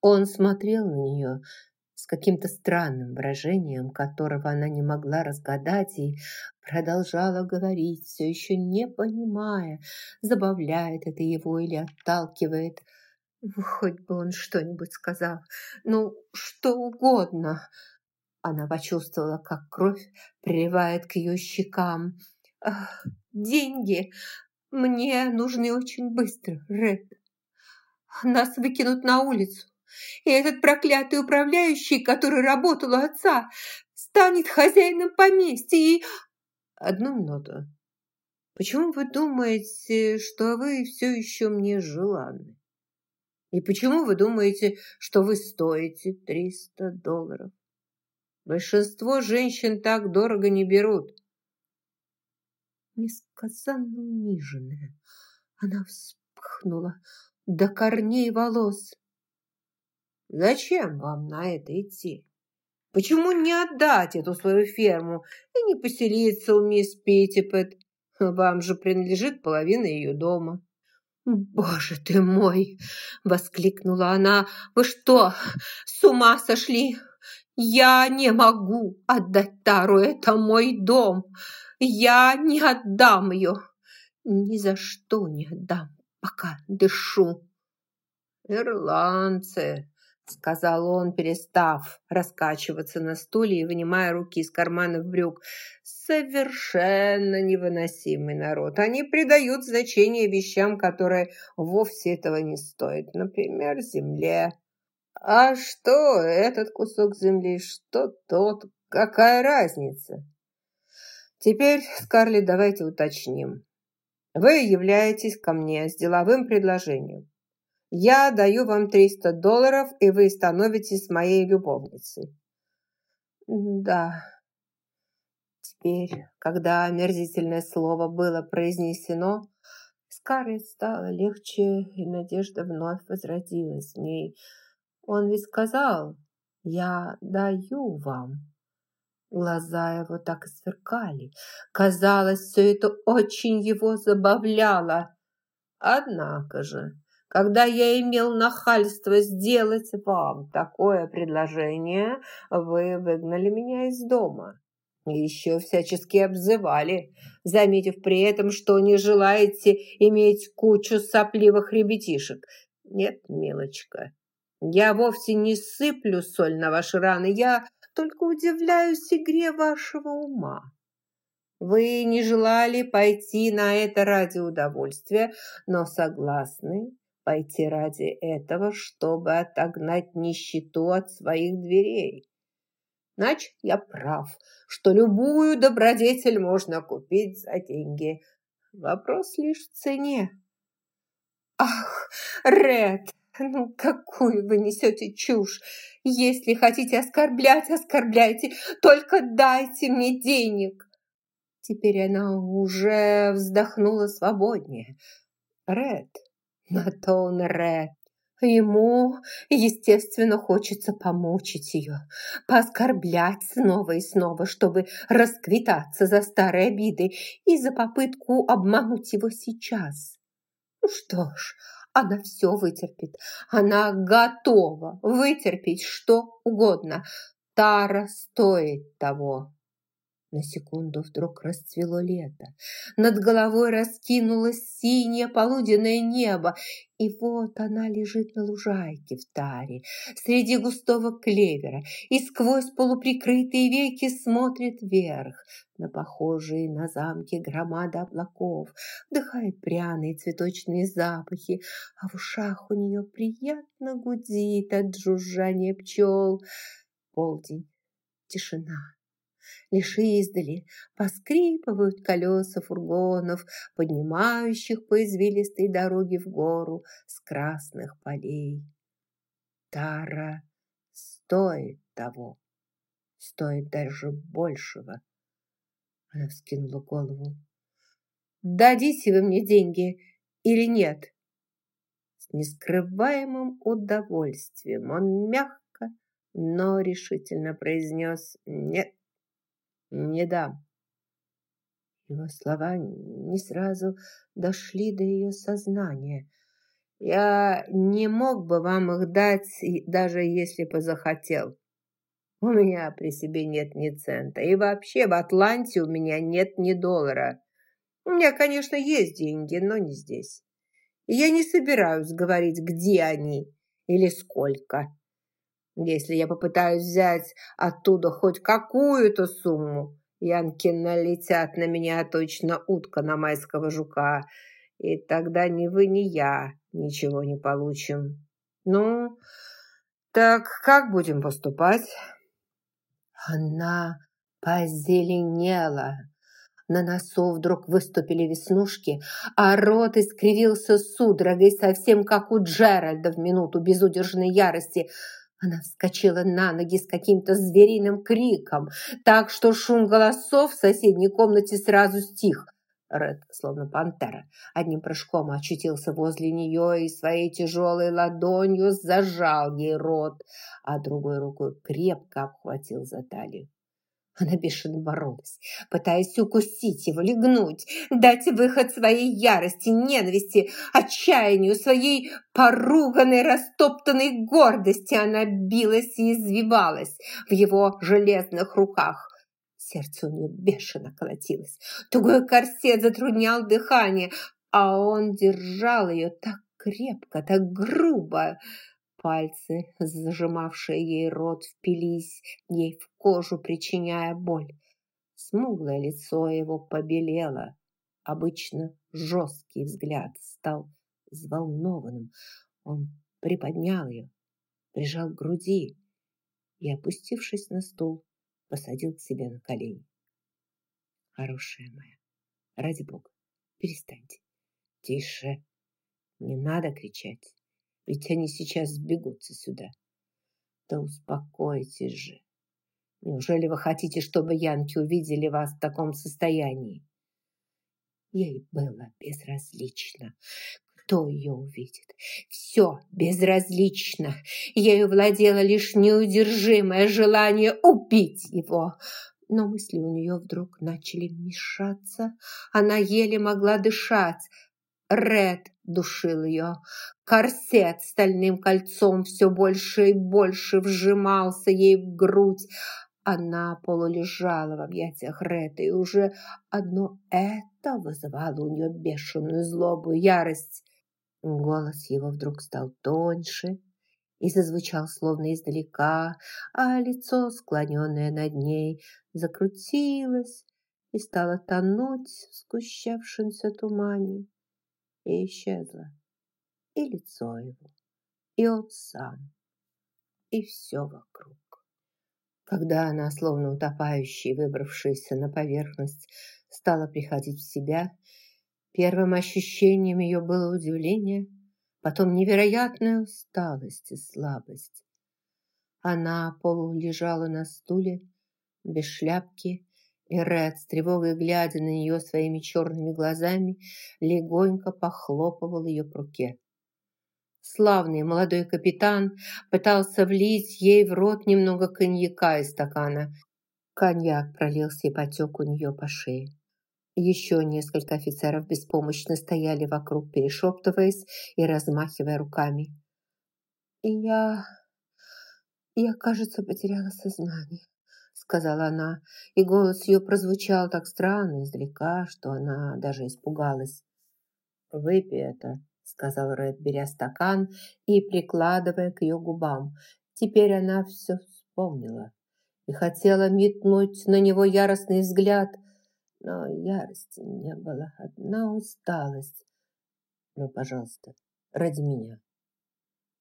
Он смотрел на нее с каким-то странным выражением, которого она не могла разгадать, и продолжала говорить, все еще не понимая, забавляет это его или отталкивает. Хоть бы он что-нибудь сказал, ну, что угодно. Она почувствовала, как кровь приливает к ее щекам. «Деньги мне нужны очень быстро, Ред. Нас выкинут на улицу, и этот проклятый управляющий, который работал у отца, станет хозяином поместья и...» «Одну минуту. Почему вы думаете, что вы все еще мне желанны? И почему вы думаете, что вы стоите 300 долларов? Большинство женщин так дорого не берут. Несказанно униженная, она вспыхнула до корней волос. Зачем вам на это идти? Почему не отдать эту свою ферму и не поселиться у мисс Питтипет? Вам же принадлежит половина ее дома. «Боже ты мой!» – воскликнула она. «Вы что, с ума сошли? Я не могу отдать Тару, это мой дом. Я не отдам ее. Ни за что не отдам, пока дышу». «Ирландцы!» Сказал он, перестав раскачиваться на стуле и вынимая руки из карманов брюк. Совершенно невыносимый народ. Они придают значение вещам, которые вовсе этого не стоят. Например, земле. А что этот кусок земли, что тот, какая разница? Теперь, Скарлетт, давайте уточним. Вы являетесь ко мне с деловым предложением. Я даю вам 300 долларов, и вы становитесь моей любовницей. Да. Теперь, когда омерзительное слово было произнесено, Скарлетт стало легче, и надежда вновь возродилась в ней. Он ведь сказал, я даю вам. Глаза его так и сверкали. Казалось, все это очень его забавляло. Однако же, когда я имел нахальство сделать вам такое предложение, вы выгнали меня из дома. Еще всячески обзывали, заметив при этом, что не желаете иметь кучу сопливых ребятишек. Нет, милочка, я вовсе не сыплю соль на ваши раны, я только удивляюсь игре вашего ума. Вы не желали пойти на это ради удовольствия, но согласны пойти ради этого, чтобы отогнать нищету от своих дверей. Значит, я прав, что любую добродетель можно купить за деньги. Вопрос лишь в цене. Ах, Ред, ну какую вы несете чушь! Если хотите оскорблять, оскорбляйте, только дайте мне денег. Теперь она уже вздохнула свободнее. Ред, на то он Ред. Ему, естественно, хочется помучить ее, пооскорблять снова и снова, чтобы расквитаться за старые обиды и за попытку обмануть его сейчас. Ну что ж, она все вытерпит. Она готова вытерпеть что угодно. Тара стоит того. На секунду вдруг расцвело лето. Над головой раскинулось синее полуденное небо. И вот она лежит на лужайке в таре, среди густого клевера, и сквозь полуприкрытые веки смотрит вверх на похожие на замки громады облаков, вдыхает пряные цветочные запахи, а в ушах у нее приятно гудит от жужжания пчел. Полдень, тишина. Лишь издали поскрипывают колеса фургонов, поднимающих по извилистой дороге в гору с красных полей. Тара стоит того, стоит даже большего. Она вскинула голову. «Дадите вы мне деньги или нет?» С нескрываемым удовольствием он мягко, но решительно произнес «нет». Не дам. Его слова не сразу дошли до ее сознания. Я не мог бы вам их дать, даже если бы захотел. У меня при себе нет ни цента. И вообще в Атланте у меня нет ни доллара. У меня, конечно, есть деньги, но не здесь. И я не собираюсь говорить, где они или сколько. Если я попытаюсь взять оттуда хоть какую-то сумму, Янки налетят на меня точно утка на майского жука, и тогда ни вы, ни я ничего не получим. Ну, так как будем поступать? Она позеленела. На носу вдруг выступили веснушки, а рот искривился судорогой, совсем как у Джеральда в минуту безудержной ярости. Она вскочила на ноги с каким-то звериным криком, так что шум голосов в соседней комнате сразу стих. Ред, словно пантера, одним прыжком очутился возле нее и своей тяжелой ладонью зажал ей рот, а другой рукой крепко обхватил за талию. Она бешено боролась, пытаясь укусить его, легнуть, дать выход своей ярости, ненависти, отчаянию, своей поруганной, растоптанной гордости. Она билась и извивалась в его железных руках. Сердце у нее бешено колотилось. Тугой корсет затруднял дыхание, а он держал ее так крепко, так грубо, Пальцы, зажимавшие ей рот, впились ей в кожу, причиняя боль. Смуглое лицо его побелело. Обычно жесткий взгляд стал взволнованным. Он приподнял ее, прижал к груди и, опустившись на стул, посадил к себе на колени. «Хорошая моя, ради бога, перестаньте. Тише, не надо кричать ведь они сейчас сбегутся сюда. Да успокойтесь же. Неужели вы хотите, чтобы янки увидели вас в таком состоянии? Ей было безразлично, кто ее увидит. Все безразлично. Ею владело лишь неудержимое желание убить его. Но мысли у нее вдруг начали мешаться. Она еле могла дышать. Ред душил ее. Корсет стальным кольцом все больше и больше вжимался ей в грудь. Она полулежала в объятиях Ретта, и уже одно это вызывало у нее бешеную злобу ярость. Голос его вдруг стал тоньше и зазвучал словно издалека, а лицо, склоненное над ней, закрутилось и стало тонуть в сгущавшемся тумане и исчезла. И лицо его, и он сам, и все вокруг. Когда она, словно утопающий, выбравшаяся на поверхность, стала приходить в себя, первым ощущением ее было удивление, потом невероятная усталость и слабость. Она полулежала на стуле, без шляпки, и Ред, с тревогой глядя на нее своими черными глазами, легонько похлопывал ее по руке. Славный молодой капитан пытался влить ей в рот немного коньяка из стакана. Коньяк пролился и потек у нее по шее. Еще несколько офицеров беспомощно стояли вокруг, перешептываясь и размахивая руками. Я... я, кажется, потеряла сознание сказала она, и голос ее прозвучал так странно издалека, что она даже испугалась. «Выпей это», — сказал Ред, беря стакан и прикладывая к ее губам. Теперь она все вспомнила и хотела метнуть на него яростный взгляд, но ярости не было, одна усталость. «Ну, пожалуйста, ради меня».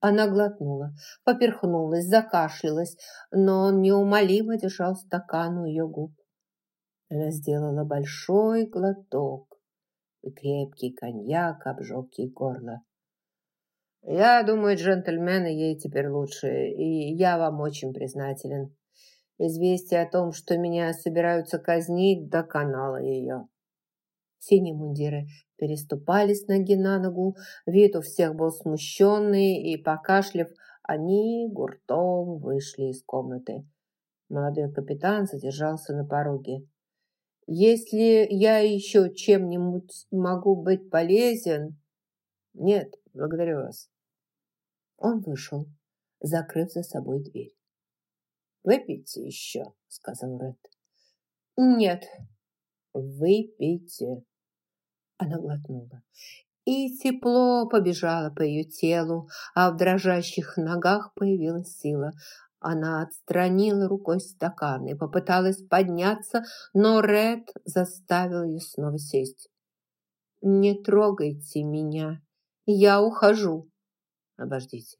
Она глотнула, поперхнулась, закашлялась, но он неумолимо держал стакан у ее губ. Она сделала большой глоток, и крепкий коньяк обжег ей горло. «Я думаю, джентльмены, ей теперь лучше, и я вам очень признателен. Известие о том, что меня собираются казнить, доконало ее». Синие мундиры переступали с ноги на ногу, вид у всех был смущенный, и, покашлив, они гуртом вышли из комнаты. Молодой капитан задержался на пороге. «Если я еще чем-нибудь могу быть полезен...» «Нет, Благодарю вас. Он вышел, закрыв за собой дверь. «Выпейте еще», — сказал Ред. «Нет». «Выпейте». Она глотнула. И тепло побежало по ее телу, а в дрожащих ногах появилась сила. Она отстранила рукой стакан и попыталась подняться, но Ред заставил ее снова сесть. «Не трогайте меня, я ухожу». «Обождите,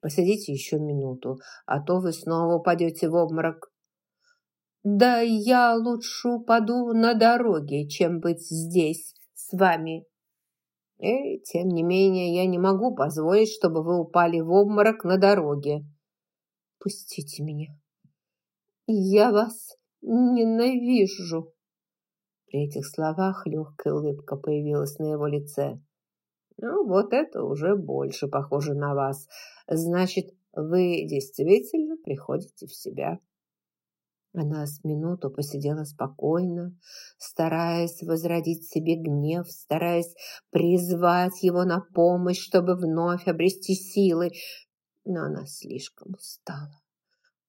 посидите еще минуту, а то вы снова упадете в обморок». «Да я лучше упаду на дороге, чем быть здесь с вами». И, тем не менее, я не могу позволить, чтобы вы упали в обморок на дороге. Пустите меня. Я вас ненавижу. При этих словах легкая улыбка появилась на его лице. Ну, вот это уже больше похоже на вас. Значит, вы действительно приходите в себя. Она с минуту посидела спокойно, стараясь возродить себе гнев, стараясь призвать его на помощь, чтобы вновь обрести силы но она слишком устала.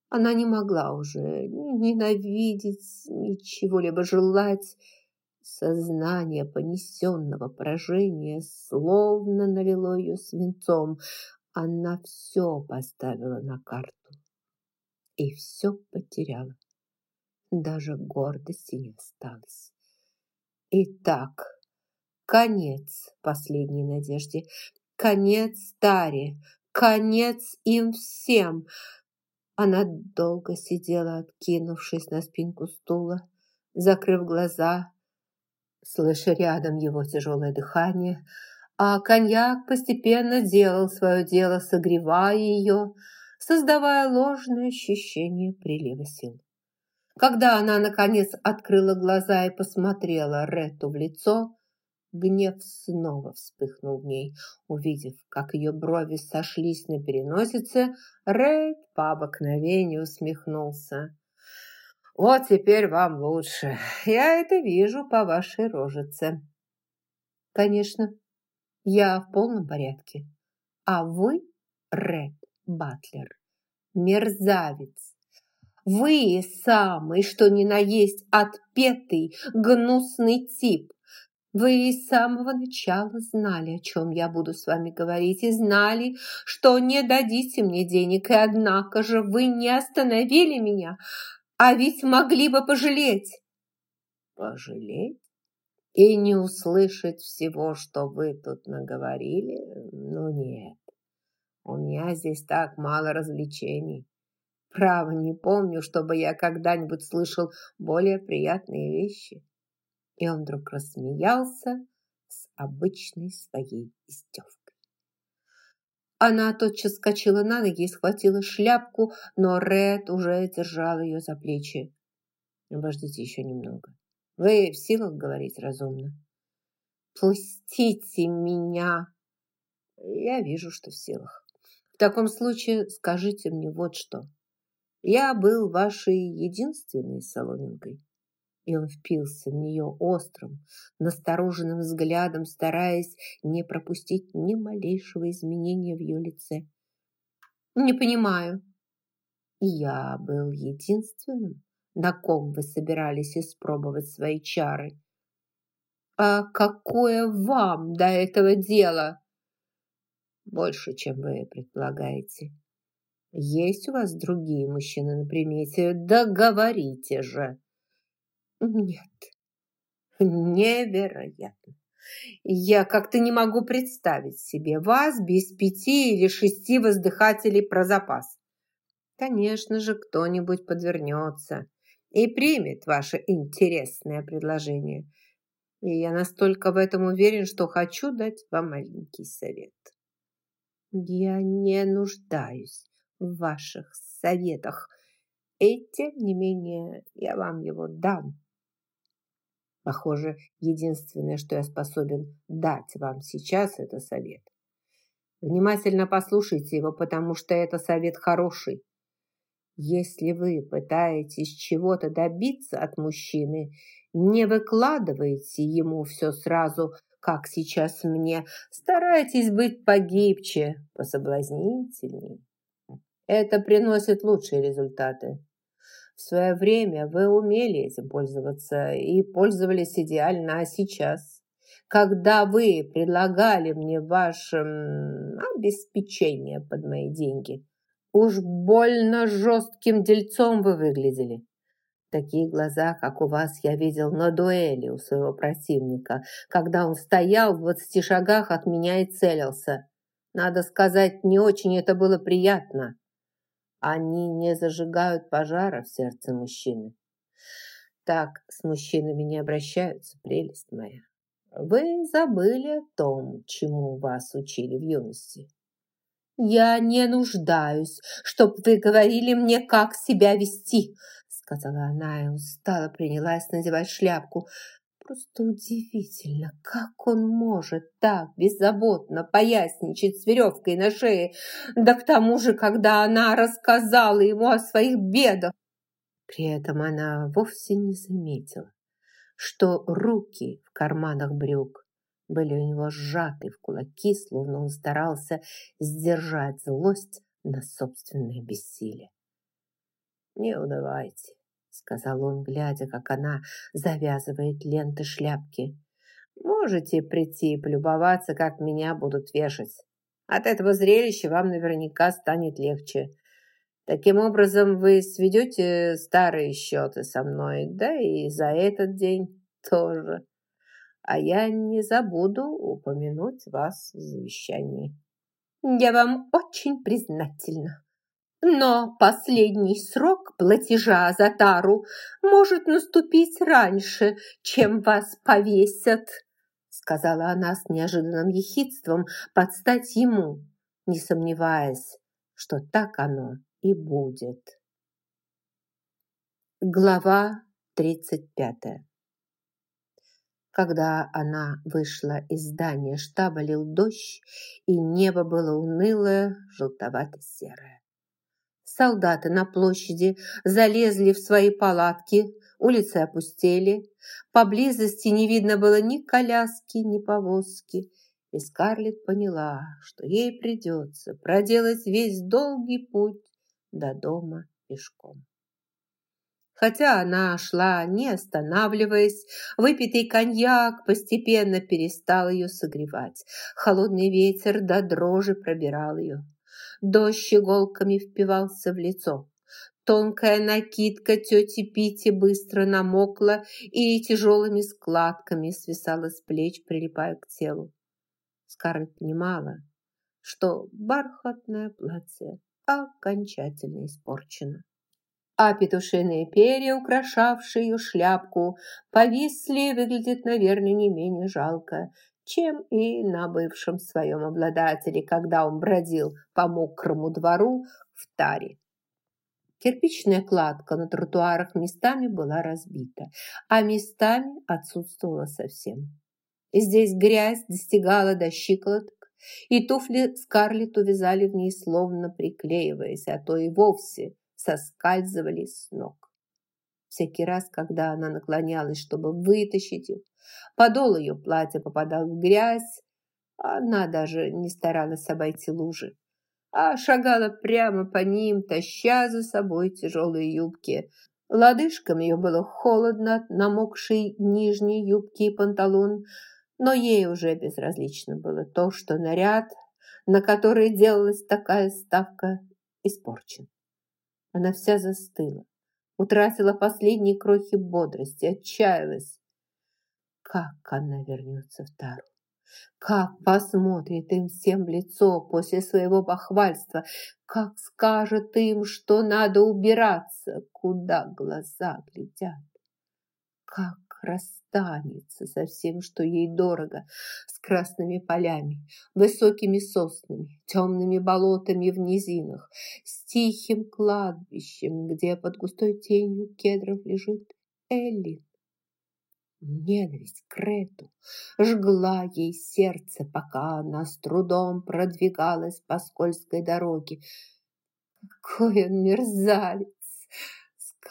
Она не могла уже ненавидеть, ничего-либо желать. Сознание понесенного поражения словно налило ее свинцом. Она все поставила на карту и все потеряла. Даже гордости не осталось. Итак, конец последней надежде, конец Таре, Конец им всем. Она долго сидела, откинувшись на спинку стула, закрыв глаза, слыша рядом его тяжелое дыхание, а коньяк постепенно делал свое дело, согревая ее, создавая ложное ощущение прилива сил. Когда она, наконец, открыла глаза и посмотрела Рету в лицо, Гнев снова вспыхнул в ней. Увидев, как ее брови сошлись на переносице, Рейд по обыкновению усмехнулся. «Вот теперь вам лучше. Я это вижу по вашей рожице». «Конечно, я в полном порядке. А вы, Ред Батлер, мерзавец. Вы самый, что ни на есть, отпетый, гнусный тип, вы с самого начала знали, о чем я буду с вами говорить, и знали, что не дадите мне денег, и однако же вы не остановили меня, а ведь могли бы пожалеть. Пожалеть? И не услышать всего, что вы тут наговорили? Ну нет, у меня здесь так мало развлечений. Право, не помню, чтобы я когда-нибудь слышал более приятные вещи. И он вдруг рассмеялся с обычной своей издевкой. Она тотчас скочила на ноги и схватила шляпку, но Ред уже держал ее за плечи. Обождите еще немного. Вы в силах говорить разумно? Пустите меня. Я вижу, что в силах. В таком случае скажите мне вот что. Я был вашей единственной соломинкой и он впился в нее острым, настороженным взглядом, стараясь не пропустить ни малейшего изменения в ее лице. «Не понимаю». «Я был единственным, на ком вы собирались испробовать свои чары». «А какое вам до этого дело?» «Больше, чем вы предполагаете». «Есть у вас другие мужчины на примете? Да же!» Нет, невероятно. Я как-то не могу представить себе вас без пяти или шести воздыхателей про запас. Конечно же, кто-нибудь подвернется и примет ваше интересное предложение. И я настолько в этом уверен, что хочу дать вам маленький совет. Я не нуждаюсь в ваших советах, и тем не менее я вам его дам. Похоже, единственное, что я способен дать вам сейчас, это совет. Внимательно послушайте его, потому что это совет хороший. Если вы пытаетесь чего-то добиться от мужчины, не выкладывайте ему все сразу, как сейчас мне. Старайтесь быть погибче, пособлазнительней. Это приносит лучшие результаты. В свое время вы умели этим пользоваться и пользовались идеально, а сейчас, когда вы предлагали мне ваше обеспечение под мои деньги, уж больно жестким дельцом вы выглядели. Такие глаза, как у вас, я видел на дуэли у своего противника, когда он стоял в двадцати шагах от меня и целился. Надо сказать, не очень это было приятно. Они не зажигают пожара в сердце мужчины. Так с мужчинами не обращаются, прелесть моя. Вы забыли о том, чему вас учили в юности. «Я не нуждаюсь, чтоб вы говорили мне, как себя вести», сказала она и устало принялась надевать шляпку. Просто удивительно, как он может так беззаботно поясничать с веревкой на шее, да к тому же, когда она рассказала ему о своих бедах. При этом она вовсе не заметила, что руки в карманах брюк были у него сжаты в кулаки, словно он старался сдержать злость на собственное бессилие. «Не унывайте», сказал он, глядя, как она завязывает ленты шляпки. «Можете прийти и полюбоваться, как меня будут вешать. От этого зрелища вам наверняка станет легче. Таким образом, вы сведете старые счеты со мной, да и за этот день тоже. А я не забуду упомянуть вас в завещании». «Я вам очень признательна», но последний срок платежа за тару может наступить раньше, чем вас повесят, сказала она с неожиданным ехидством под стать ему, не сомневаясь, что так оно и будет. Глава тридцать пятая. Когда она вышла из здания штаба, лил дождь, и небо было унылое, желтовато-серое. Солдаты на площади залезли в свои палатки, улицы опустели. Поблизости не видно было ни коляски, ни повозки. И Скарлетт поняла, что ей придется проделать весь долгий путь до дома пешком. Хотя она шла, не останавливаясь, выпитый коньяк постепенно перестал ее согревать. Холодный ветер до дрожи пробирал ее. Дождь иголками впивался в лицо. Тонкая накидка тети Пити быстро намокла и тяжелыми складками свисала с плеч, прилипая к телу. Скарлетт понимала, что бархатное платье окончательно испорчено. А петушиные перья, украшавшие ее шляпку, повисли и выглядят, наверное, не менее жалко, чем и на бывшем своем обладателе, когда он бродил по мокрому двору в таре. Кирпичная кладка на тротуарах местами была разбита, а местами отсутствовала совсем. Здесь грязь достигала до щиколоток, и туфли Скарлетт увязали в ней, словно приклеиваясь, а то и вовсе соскальзывали с ног. Всякий раз, когда она наклонялась, чтобы вытащить их, подол ее платья попадал в грязь, она даже не старалась обойти лужи, а шагала прямо по ним, таща за собой тяжелые юбки. Лодыжкам ее было холодно от намокшей нижней юбки и панталон, но ей уже безразлично было то, что наряд, на который делалась такая ставка, испорчен. Она вся застыла, утратила последние крохи бодрости, отчаялась. Как она вернется в Тару? Как посмотрит им всем в лицо после своего похвальства? Как скажет им, что надо убираться, куда глаза глядят? Как расстанется со всем, что ей дорого, с красными полями, высокими соснами, темными болотами в низинах, с тихим кладбищем, где под густой тенью кедров лежит Элли. Ненависть к Рету жгла ей сердце, пока она с трудом продвигалась по скользкой дороге. Какой он мерзавец!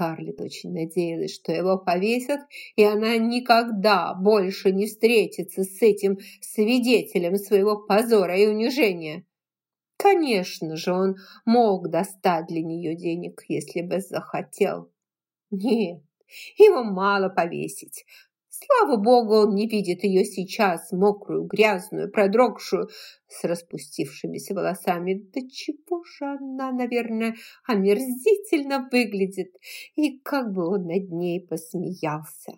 Скарлетт очень надеялась, что его повесят, и она никогда больше не встретится с этим свидетелем своего позора и унижения. Конечно же, он мог достать для нее денег, если бы захотел. Нет, его мало повесить. Слава богу, он не видит ее сейчас, мокрую, грязную, продрогшую, с распустившимися волосами. Да чего же она, наверное, омерзительно выглядит. И как бы он над ней посмеялся.